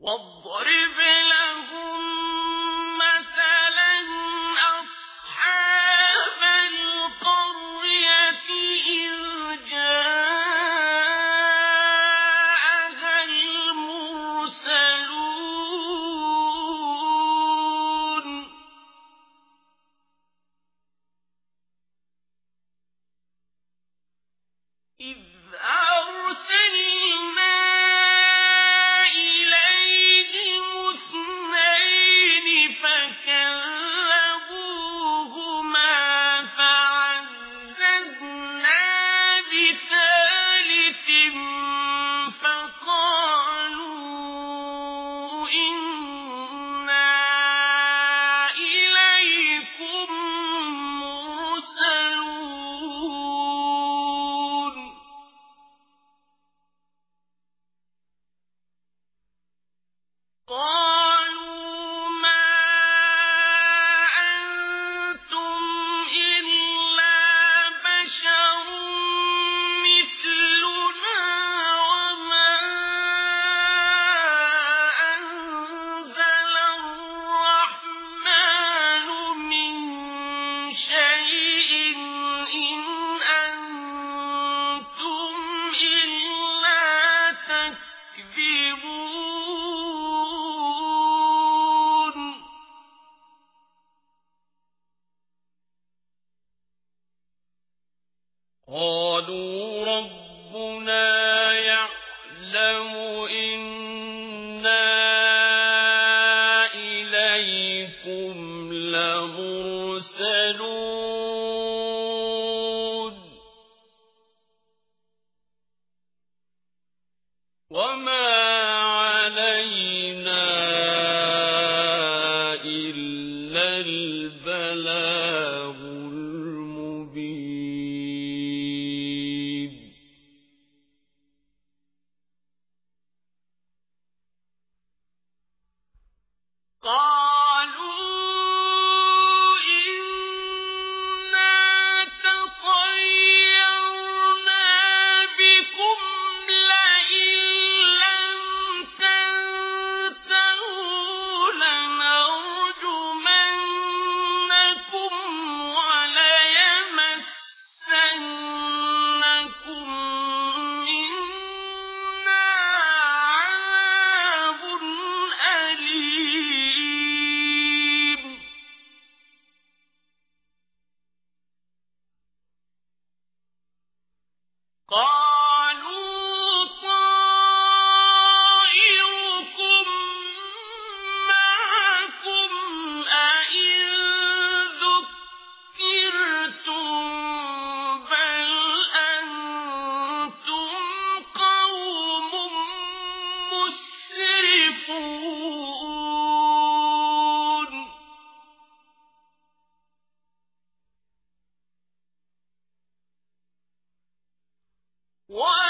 واضرب لهم مثلا أصحاب القرية إذ جاءها المرسلون. إذ أرسلنا قالوا ربنا يعلم إنا إليكم لمرسلون. طَاعَةً One.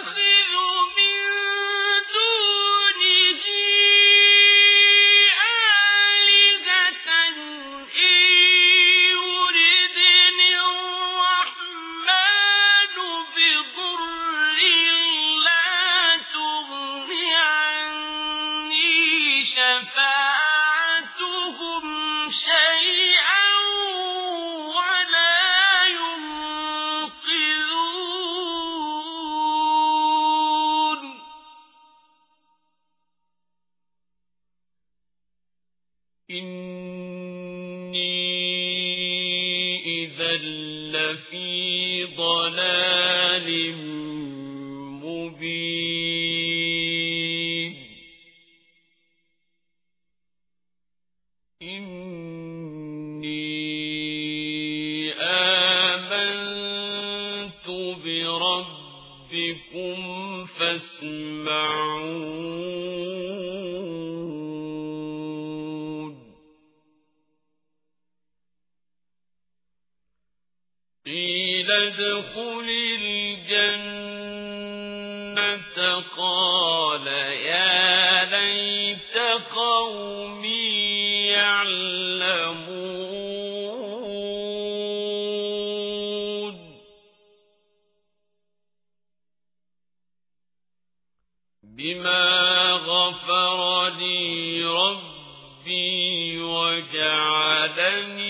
الْآخِرَةِ إني إذا لفي ضلال مبين إني آمنت بربكم فاسمعون ادخل الجنة قال يا ليت قومي يعلمون. بما غفر لي ربي وجعلني